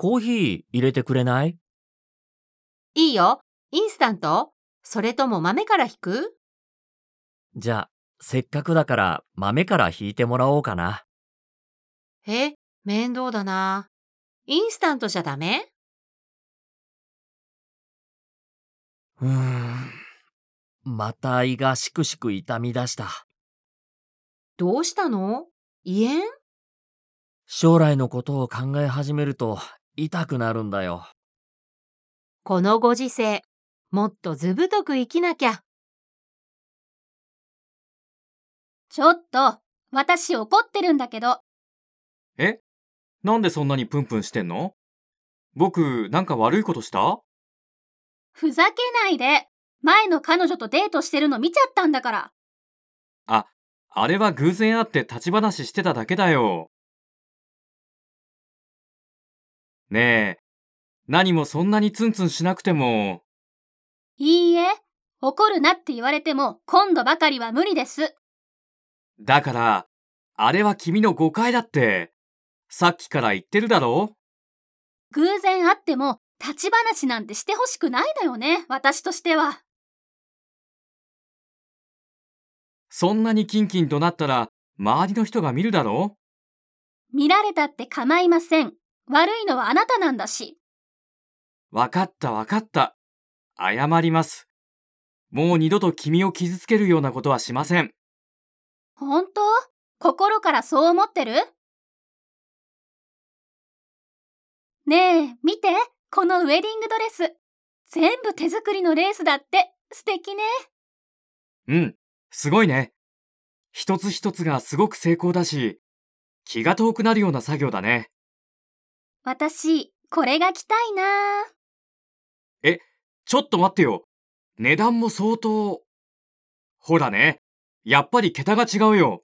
コーヒー入れてくれない？いいよ。インスタント？それとも豆から引く？じゃあ、せっかくだから豆から引いてもらおうかな。え、面倒だな。インスタントじゃダメ？うーん。また胃がしくしく痛み出した。どうしたの？胃炎？将来のことを考え始めると痛くなるんだよ。このご時世、もっとずぶとく生きなきゃ。ちょっと、私怒ってるんだけど、え？なんでそんなにプンプンしてんの？僕、なんか悪いことした？ふざけないで。前の彼女とデートしてるの見ちゃったんだから。あ、あれは偶然会って立ち話してただけだよ。ねえ、何もそんなにツンツンしなくても、いいえ、怒るなって言われても今度ばかりは無理です。だから、あれは君の誤解だって。さっきから言ってるだろ偶然会っても立ち話なんてしてほしくないのよね、私としては。そんなにキンキンとなったら、周りの人が見るだろ見られたって構いません。悪いのはあなたなんだし。わかったわかった。謝ります。もう二度と君を傷つけるようなことはしません。本当？心からそう思ってる？ねえ、見て、このウェディングドレス。全部手作りのレースだって、素敵ね。うん、すごいね。一つ一つがすごく成功だし、気が遠くなるような作業だね。私、これが着たいなえちょっと待ってよ。値段も相当。ほらね、やっぱり桁が違うよ。